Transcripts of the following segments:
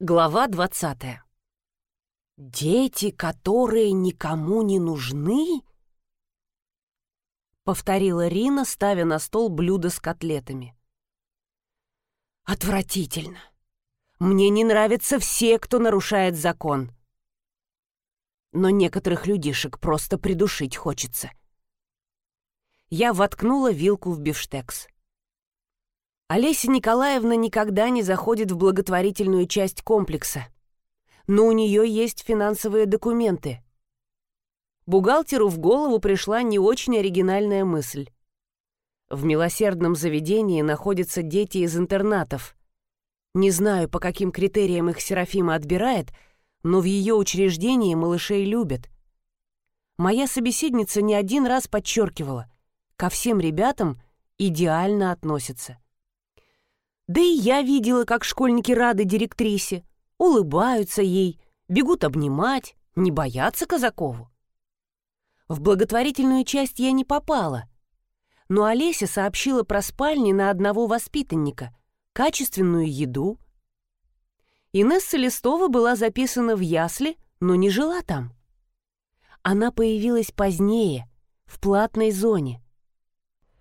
Глава 20 «Дети, которые никому не нужны?» Повторила Рина, ставя на стол блюдо с котлетами. «Отвратительно! Мне не нравятся все, кто нарушает закон. Но некоторых людишек просто придушить хочется». Я воткнула вилку в бифштекс. Олеся Николаевна никогда не заходит в благотворительную часть комплекса. Но у нее есть финансовые документы. Бухгалтеру в голову пришла не очень оригинальная мысль. В милосердном заведении находятся дети из интернатов. Не знаю, по каким критериям их Серафима отбирает, но в ее учреждении малышей любят. Моя собеседница не один раз подчеркивала, ко всем ребятам идеально относятся. Да и я видела, как школьники рады директрисе, улыбаются ей, бегут обнимать, не боятся Казакову. В благотворительную часть я не попала, но Олеся сообщила про спальни на одного воспитанника, качественную еду. Инесса Листова была записана в ясли, но не жила там. Она появилась позднее, в платной зоне —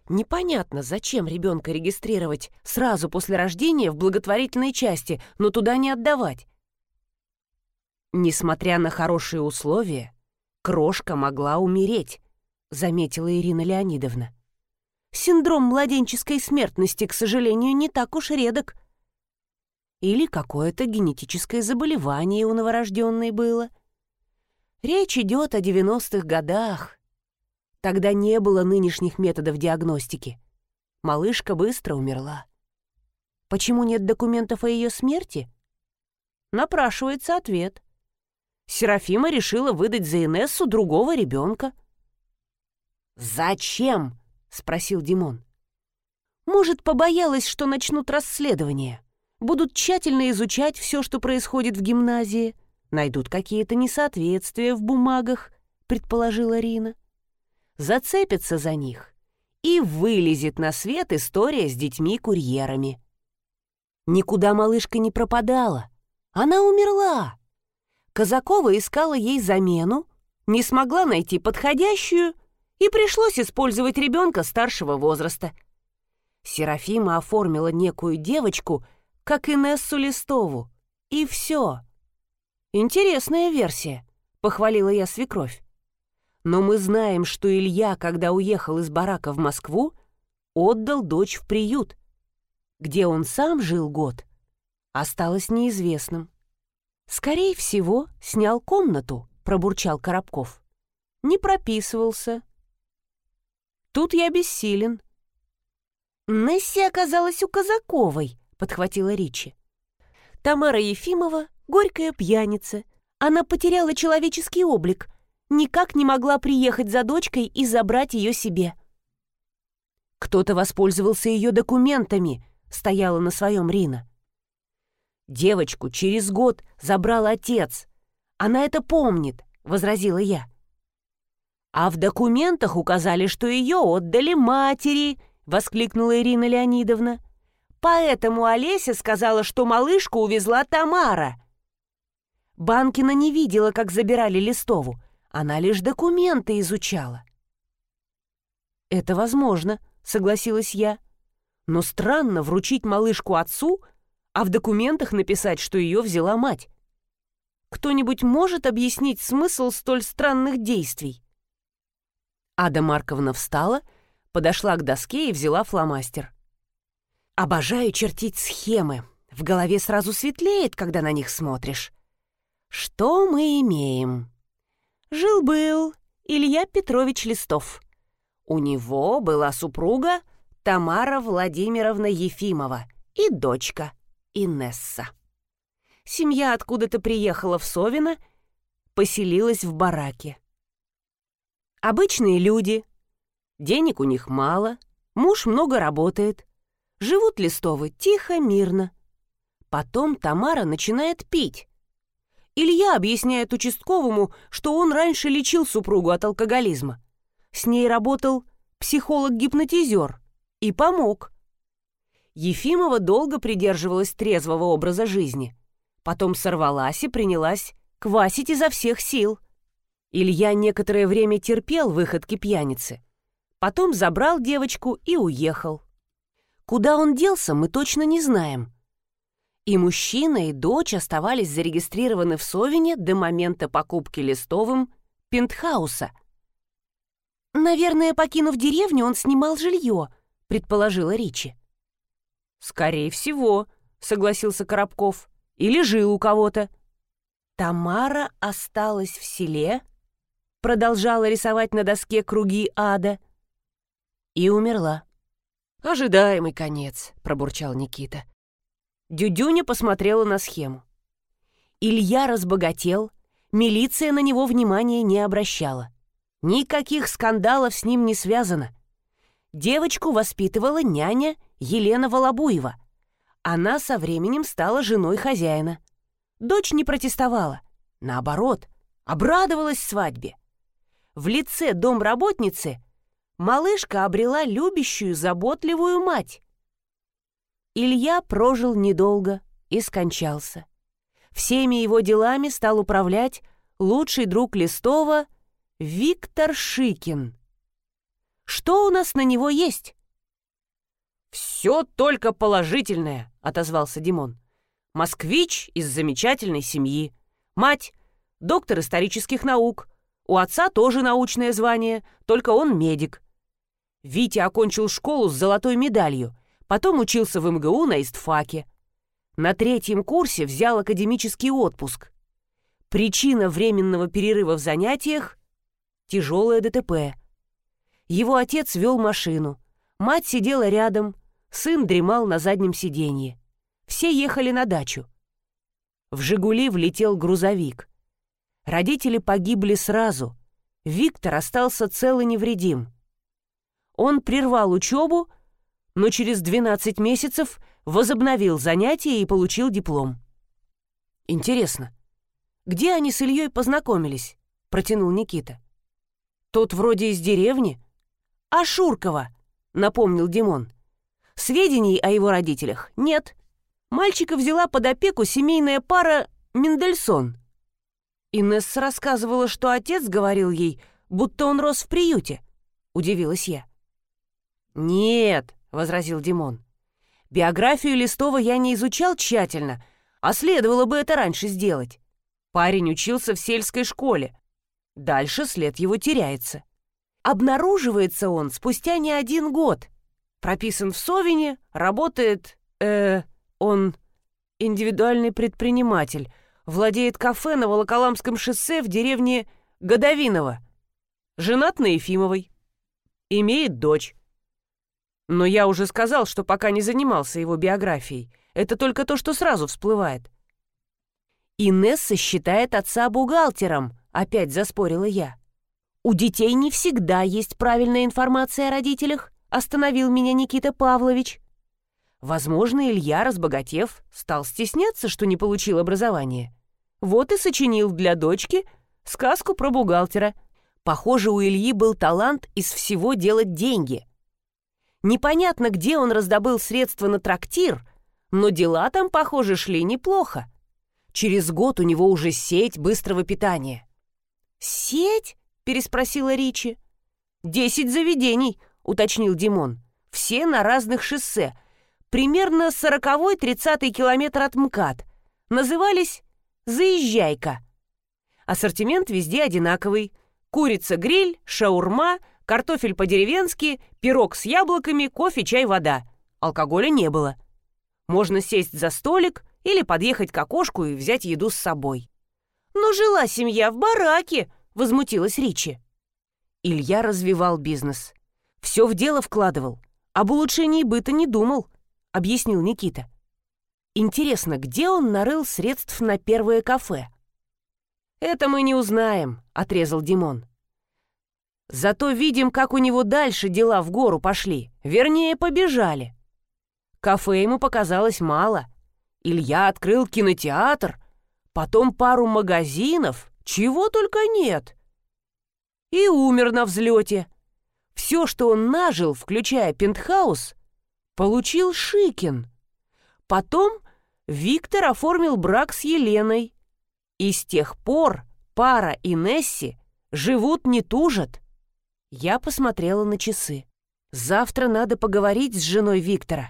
Непонятно, зачем ребенка регистрировать сразу после рождения в благотворительной части, но туда не отдавать. Несмотря на хорошие условия, крошка могла умереть, заметила Ирина Леонидовна. Синдром младенческой смертности, к сожалению, не так уж редок. Или какое-то генетическое заболевание у новорожденной было. Речь идет о 90-х годах. Тогда не было нынешних методов диагностики. Малышка быстро умерла. Почему нет документов о ее смерти? Напрашивается ответ. Серафима решила выдать за Инессу другого ребенка. «Зачем?» — спросил Димон. «Может, побоялась, что начнут расследование. Будут тщательно изучать все, что происходит в гимназии. Найдут какие-то несоответствия в бумагах», — предположила Рина зацепится за них и вылезет на свет история с детьми-курьерами. Никуда малышка не пропадала. Она умерла. Казакова искала ей замену, не смогла найти подходящую, и пришлось использовать ребенка старшего возраста. Серафима оформила некую девочку, как Инессу Листову, и все. «Интересная версия», — похвалила я свекровь. Но мы знаем, что Илья, когда уехал из барака в Москву, отдал дочь в приют. Где он сам жил год, осталось неизвестным. «Скорее всего, снял комнату», — пробурчал Коробков. «Не прописывался». «Тут я бессилен». «Несси оказалась у Казаковой», — подхватила Ричи. «Тамара Ефимова — горькая пьяница. Она потеряла человеческий облик, никак не могла приехать за дочкой и забрать ее себе. «Кто-то воспользовался ее документами», — стояла на своем Рина. «Девочку через год забрал отец. Она это помнит», — возразила я. «А в документах указали, что ее отдали матери», — воскликнула Ирина Леонидовна. «Поэтому Олеся сказала, что малышку увезла Тамара». Банкина не видела, как забирали Листову, она лишь документы изучала. «Это возможно», — согласилась я. «Но странно вручить малышку отцу, а в документах написать, что ее взяла мать. Кто-нибудь может объяснить смысл столь странных действий?» Ада Марковна встала, подошла к доске и взяла фломастер. «Обожаю чертить схемы. В голове сразу светлеет, когда на них смотришь. Что мы имеем?» Жил-был Илья Петрович Листов. У него была супруга Тамара Владимировна Ефимова и дочка Инесса. Семья откуда-то приехала в Совино, поселилась в бараке. Обычные люди, денег у них мало, муж много работает. Живут Листовы тихо, мирно. Потом Тамара начинает пить, Илья объясняет участковому, что он раньше лечил супругу от алкоголизма. С ней работал психолог-гипнотизер и помог. Ефимова долго придерживалась трезвого образа жизни. Потом сорвалась и принялась квасить изо всех сил. Илья некоторое время терпел выходки пьяницы. Потом забрал девочку и уехал. Куда он делся, мы точно не знаем. И мужчина, и дочь оставались зарегистрированы в Совине до момента покупки листовым пентхауса. «Наверное, покинув деревню, он снимал жилье», — предположила Ричи. «Скорее всего», — согласился Коробков. «Или жил у кого-то». Тамара осталась в селе, продолжала рисовать на доске круги ада и умерла. «Ожидаемый конец», — пробурчал Никита. Дюдюня посмотрела на схему. Илья разбогател, милиция на него внимания не обращала. Никаких скандалов с ним не связано. Девочку воспитывала няня Елена Волобуева. Она со временем стала женой хозяина. Дочь не протестовала. Наоборот, обрадовалась свадьбе. В лице домработницы малышка обрела любящую, заботливую мать. Илья прожил недолго и скончался. Всеми его делами стал управлять лучший друг Листова Виктор Шикин. Что у нас на него есть? «Все только положительное», — отозвался Димон. «Москвич из замечательной семьи. Мать — доктор исторических наук. У отца тоже научное звание, только он медик. Витя окончил школу с золотой медалью — Потом учился в МГУ на истфаке. На третьем курсе взял академический отпуск. Причина временного перерыва в занятиях – тяжелое ДТП. Его отец вел машину. Мать сидела рядом, сын дремал на заднем сиденье. Все ехали на дачу. В «Жигули» влетел грузовик. Родители погибли сразу. Виктор остался цел и невредим. Он прервал учебу но через 12 месяцев возобновил занятия и получил диплом. «Интересно, где они с Ильей познакомились?» — протянул Никита. «Тот вроде из деревни?» «А Шуркова», — напомнил Димон. «Сведений о его родителях нет. Мальчика взяла под опеку семейная пара Мендельсон». Инесса рассказывала, что отец говорил ей, будто он рос в приюте. Удивилась я. «Нет, — возразил Димон. «Биографию Листова я не изучал тщательно, а следовало бы это раньше сделать. Парень учился в сельской школе. Дальше след его теряется. Обнаруживается он спустя не один год. Прописан в Совине, работает... э он индивидуальный предприниматель, владеет кафе на Волоколамском шоссе в деревне Годовиново. Женат на Ефимовой. Имеет дочь. Но я уже сказал, что пока не занимался его биографией. Это только то, что сразу всплывает. «Инесса считает отца бухгалтером», — опять заспорила я. «У детей не всегда есть правильная информация о родителях», — остановил меня Никита Павлович. Возможно, Илья, разбогатев, стал стесняться, что не получил образование. Вот и сочинил для дочки сказку про бухгалтера. Похоже, у Ильи был талант из всего делать деньги — Непонятно, где он раздобыл средства на трактир, но дела там, похоже, шли неплохо. Через год у него уже сеть быстрого питания. «Сеть?» — переспросила Ричи. «Десять заведений», — уточнил Димон. «Все на разных шоссе. Примерно сороковой тридцатый километр от МКАД. Назывались «Заезжайка». Ассортимент везде одинаковый. Курица-гриль, шаурма — Картофель по-деревенски, пирог с яблоками, кофе, чай, вода. Алкоголя не было. Можно сесть за столик или подъехать к окошку и взять еду с собой. «Но жила семья в бараке», — возмутилась Ричи. Илья развивал бизнес. Все в дело вкладывал. Об улучшении быта не думал, — объяснил Никита. Интересно, где он нарыл средств на первое кафе? «Это мы не узнаем», — отрезал Димон. Зато видим, как у него дальше дела в гору пошли. Вернее, побежали. Кафе ему показалось мало. Илья открыл кинотеатр, потом пару магазинов, чего только нет. И умер на взлете. Все, что он нажил, включая пентхаус, получил Шикин. Потом Виктор оформил брак с Еленой. И с тех пор пара и Несси живут не тужат. Я посмотрела на часы. Завтра надо поговорить с женой Виктора.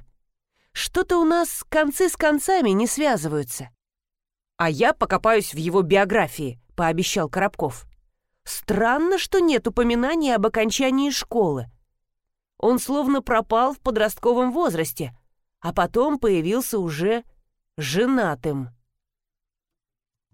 Что-то у нас концы с концами не связываются. А я покопаюсь в его биографии, пообещал Коробков. Странно, что нет упоминания об окончании школы. Он словно пропал в подростковом возрасте, а потом появился уже женатым.